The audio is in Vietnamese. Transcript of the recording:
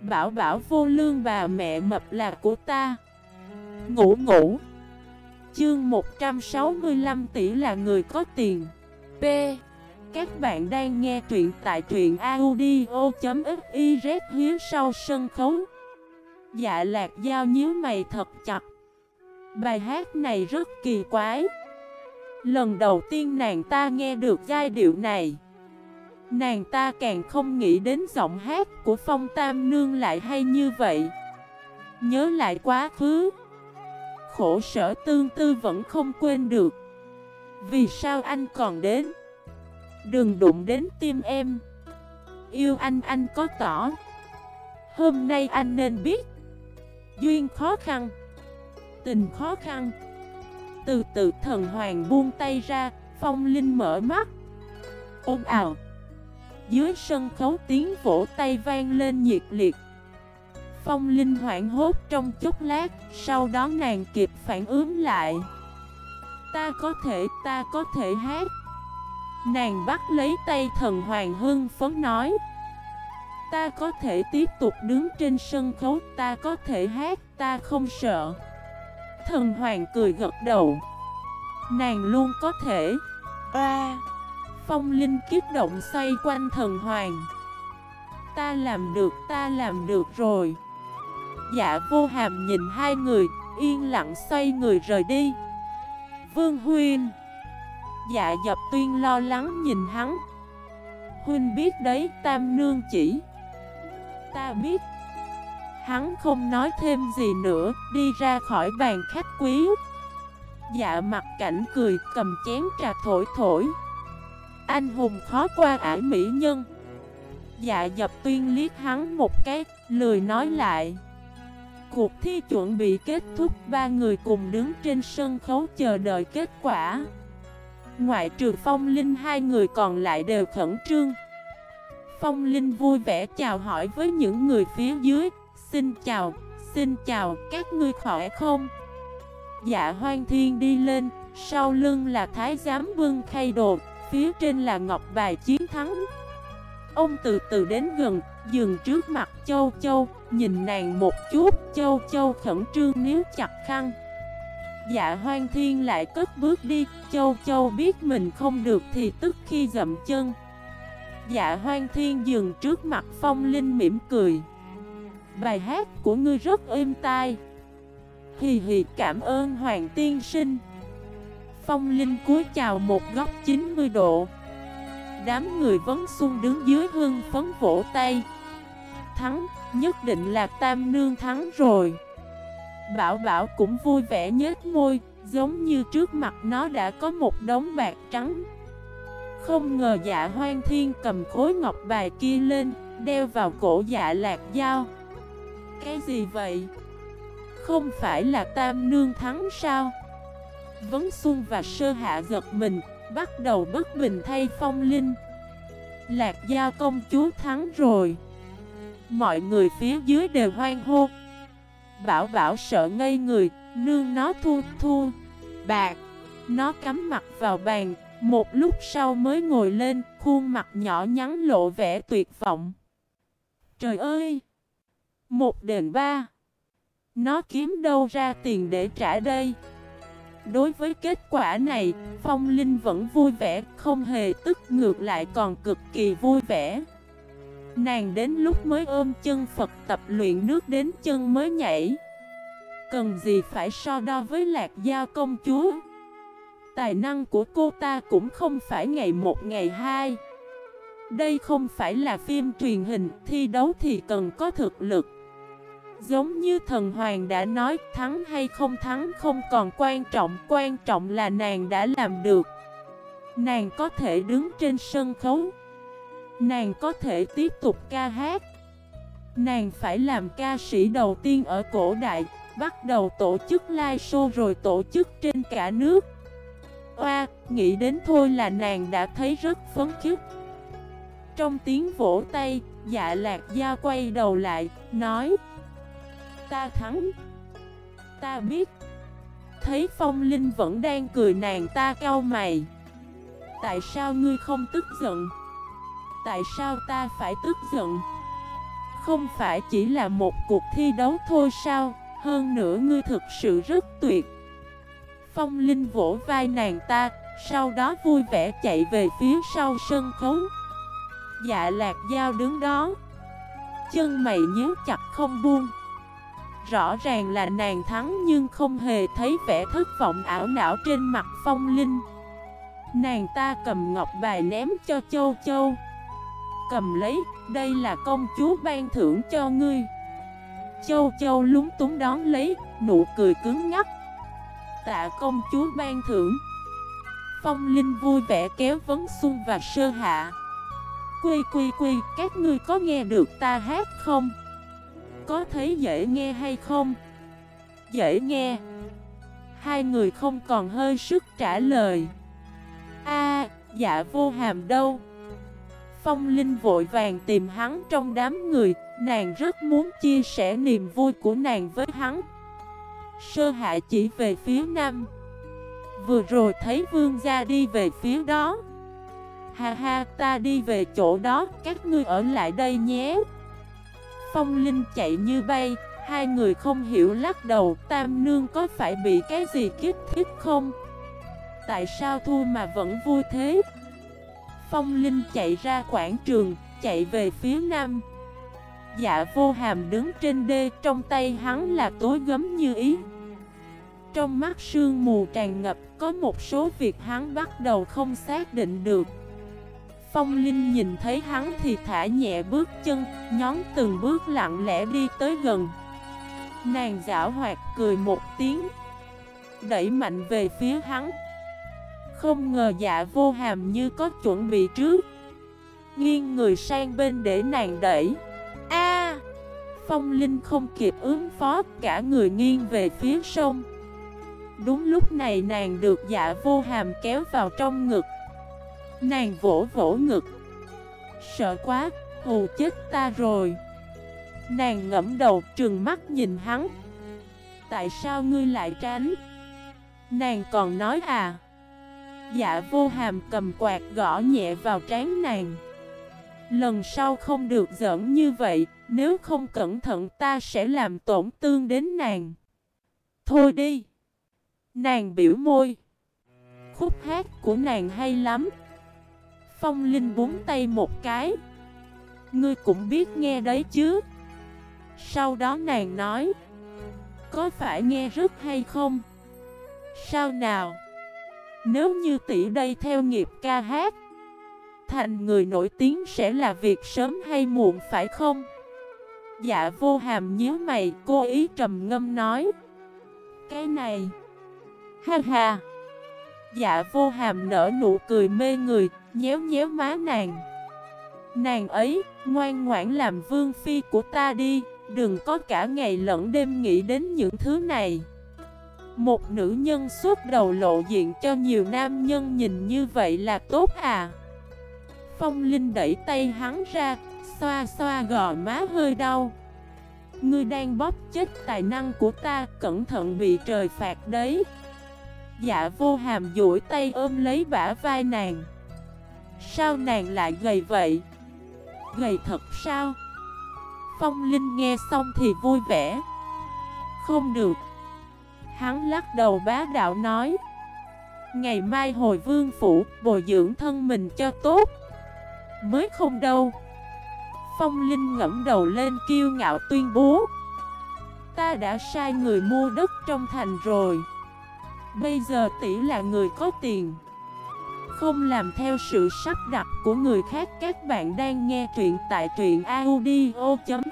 Bảo bảo vô lương bà mẹ mập là của ta. Ngủ ngủ. Chương 165 tỷ là người có tiền. P. Các bạn đang nghe truyện tại truyện audio.xyz hiếu sau sân khấu. Dạ lạc giao nhíu mày thật chặt. Bài hát này rất kỳ quái. Lần đầu tiên nàng ta nghe được giai điệu này. Nàng ta càng không nghĩ đến giọng hát của Phong Tam Nương lại hay như vậy. Nhớ lại quá khứ. Khổ sở tương tư vẫn không quên được. Vì sao anh còn đến? Đừng đụng đến tim em. Yêu anh anh có tỏ. Hôm nay anh nên biết. Duyên khó khăn. Tình khó khăn. Từ từ thần hoàng buông tay ra, Phong Linh mở mắt. Ôm ào. Dưới sân khấu tiếng vỗ tay vang lên nhiệt liệt. Phong Linh hoảng hốt trong chốc lát Sau đó nàng kịp phản ứng lại. Ta có thể, ta có thể hát. Nàng bắt lấy tay thần Hoàng Hưng phấn nói. Ta có thể tiếp tục đứng trên sân khấu Ta có thể hát, ta không sợ. Thần Hoàng cười gật đầu. Nàng luôn có thể. Oa! Phong Linh kiếp động xoay quanh thần Hoàng. Ta làm được, ta làm được rồi. Dạ vô hàm nhìn hai người Yên lặng xoay người rời đi. Vương Huynh. Dạ dập tuyên lo lắng nhìn hắn. Huynh biết đấy tam nương chỉ. Ta biết. Hắn không nói thêm gì nữa Đi ra khỏi bàn khách quý. Dạ mặt cảnh cười cầm chén trà thổi thổi. Anh hùng khó qua ải mỹ nhân Dạ dập tuyên liếc hắn một cái Lười nói lại Cuộc thi chuẩn bị kết thúc Ba người cùng đứng trên sân khấu chờ đợi kết quả Ngoại trừ Phong Linh hai người còn lại đều khẩn trương Phong Linh vui vẻ chào hỏi với những người phía dưới Xin chào, xin chào, các ngươi khỏe không? Dạ hoang thiên đi lên, sau lưng là thái giám vương khay đột phía trên là ngọc bài chiến thắng. Ông từ từ đến gần, dừng trước mặt châu châu, nhìn nàng một chút, châu châu khẩn trương níu chặt khăn. Dạ hoang thiên lại cất bước đi, châu châu biết mình không được thì tức khi dậm chân. Dạ hoang thiên dừng trước mặt phong linh mỉm cười. Bài hát của ngươi rất êm tai. Hì hì cảm ơn hoàng tiên sinh. Phong linh cúi chào một góc 90 độ. Đám người vấn xung đứng dưới hương phấn vỗ tay. Thắng, nhất định là tam nương thắng rồi. Bảo Bảo cũng vui vẻ nhếch môi Giống như trước mặt nó đã có một đống bạc trắng. Không ngờ dạ hoang thiên cầm khối ngọc bài kia lên Đeo vào cổ dạ lạc dao Cái gì vậy? Không phải là tam nương thắng sao? Vấn Xuân và Sơ Hạ giật mình, Bắt đầu bất bình thay phong linh. Lạc gia công chúa thắng rồi. Mọi người phía dưới đều hoan hô. Bảo bảo sợ ngây người, Nương nó thu thu. Bạc, Nó cắm mặt vào bàn, Một lúc sau mới ngồi lên, Khuôn mặt nhỏ nhắn lộ vẻ tuyệt vọng. Trời ơi! Một đền ba. Nó kiếm đâu ra tiền để trả đây? Đối với kết quả này, Phong Linh vẫn vui vẻ, không hề tức ngược lại còn cực kỳ vui vẻ. Nàng đến lúc mới ôm chân Phật tập luyện nước đến chân mới nhảy. Cần gì phải so đo với lạc giao công chúa. Tài năng của cô ta cũng không phải ngày một ngày hai. Đây không phải là phim truyền hình, thi đấu thì cần có thực lực. Giống như thần hoàng đã nói thắng hay không thắng không còn quan trọng Quan trọng là nàng đã làm được. Nàng có thể đứng trên sân khấu. Nàng có thể tiếp tục ca hát. Nàng phải làm ca sĩ đầu tiên ở cổ đại Bắt đầu tổ chức live show rồi tổ chức trên cả nước. Oa, nghĩ đến thôi là nàng đã thấy rất phấn khích. Trong tiếng vỗ tay, dạ lạc gia quay đầu lại, nói Ta thắng. Ta biết. Thấy phong linh vẫn đang cười nàng ta cau mày. Tại sao ngươi không tức giận? Tại sao ta phải tức giận? Không phải chỉ là một cuộc thi đấu thôi sao? Hơn nữa ngươi thực sự rất tuyệt. Phong Linh vỗ vai nàng ta, Sau đó vui vẻ chạy về phía sau sân khấu. Dạ lạc dao đứng đó. Chân mày nhíu chặt không buông. Rõ ràng là nàng thắng nhưng không hề thấy vẻ thất vọng ảo não trên mặt phong linh. Nàng ta cầm ngọc bài ném cho châu châu. Cầm lấy, đây là công chúa ban thưởng cho ngươi. Châu châu lúng túng đón lấy, nụ cười cứng ngắt. Tạ công chúa ban thưởng. Phong Linh vui vẻ kéo vấn xuân và sơ hạ. Quy quy quy, các ngươi có nghe được ta hát không? Có thấy dễ nghe hay không? Dễ nghe. Hai người không còn hơi sức trả lời. A, dạ vô hàm đâu? Phong Linh vội vàng tìm hắn trong đám người Nàng rất muốn chia sẻ niềm vui của nàng với hắn. Sơ hạ chỉ về phía nam. Vừa rồi thấy vương gia đi về phía đó. Ha ha ta đi về chỗ đó Các ngươi ở lại đây nhé. Phong Linh chạy như bay, Hai người không hiểu lắc đầu, Tam nương có phải bị cái gì kích thích không? Tại sao thua mà vẫn vui thế? Phong Linh chạy ra quảng trường, Chạy về phía nam. Dạ vô hàm đứng trên đê, Trong tay hắn là tối gấm như ý. Trong mắt sương mù tràn ngập, Có một số việc hắn bắt đầu không xác định được. Phong Linh nhìn thấy hắn thì thả nhẹ bước chân, Nhón từng bước lặng lẽ đi tới gần. Nàng giả hoạt cười một tiếng, Đẩy mạnh về phía hắn. Không ngờ dạ vô hàm như có chuẩn bị trước. Nghiêng người sang bên để nàng đẩy. A! Phong Linh không kịp ứng phó, Cả người nghiêng về phía sông. Đúng lúc này nàng được dạ vô hàm kéo vào trong ngực. Nàng vỗ vỗ ngực. Sợ quá, hù chết ta rồi. Nàng ngẫm đầu trừng mắt nhìn hắn. Tại sao ngươi lại tránh? Nàng còn nói à? Dạ vô hàm cầm quạt gõ nhẹ vào trán nàng. Lần sau không được giỡn như vậy Nếu không cẩn thận ta sẽ làm tổn thương đến nàng. Thôi đi. Nàng biểu môi. Khúc hát của nàng hay lắm. Phong Linh búng tay một cái Ngươi cũng biết nghe đấy chứ Sau đó nàng nói, Có phải nghe rất hay không? Sao nào? Nếu như tỷ đây theo nghiệp ca hát, Thành người nổi tiếng sẽ là việc sớm hay muộn phải không? Dạ vô hàm nhíu mày cô ý trầm ngâm nói, Cái này, Ha ha Dạ vô hàm nở nụ cười mê người Nhéo nhéo má nàng. Nàng ấy, ngoan ngoãn làm vương phi của ta đi Đừng có cả ngày lẫn đêm nghĩ đến những thứ này. Một nữ nhân suốt đầu lộ diện cho nhiều nam nhân nhìn như vậy là tốt à. Phong Linh đẩy tay hắn ra Xoa xoa gò má hơi đau. Ngươi đang bóp chết tài năng của ta Cẩn thận bị trời phạt đấy. Dạ vô hàm duỗi tay ôm lấy bả vai nàng. Sao nàng lại gầy vậy? Gầy thật sao? Phong Linh nghe xong thì vui vẻ. Không được. Hắn lắc đầu bá đạo nói. Ngày mai hồi vương phủ, Bồi dưỡng thân mình cho tốt. Mới không đâu. Phong Linh ngẫm đầu lên kiêu ngạo tuyên bố. Ta đã sai người mua đất trong thành rồi. Bây giờ tỷ là người có tiền. Không làm theo sự sắp đặt của người khác, Các bạn đang nghe truyện tại truyện audio.fif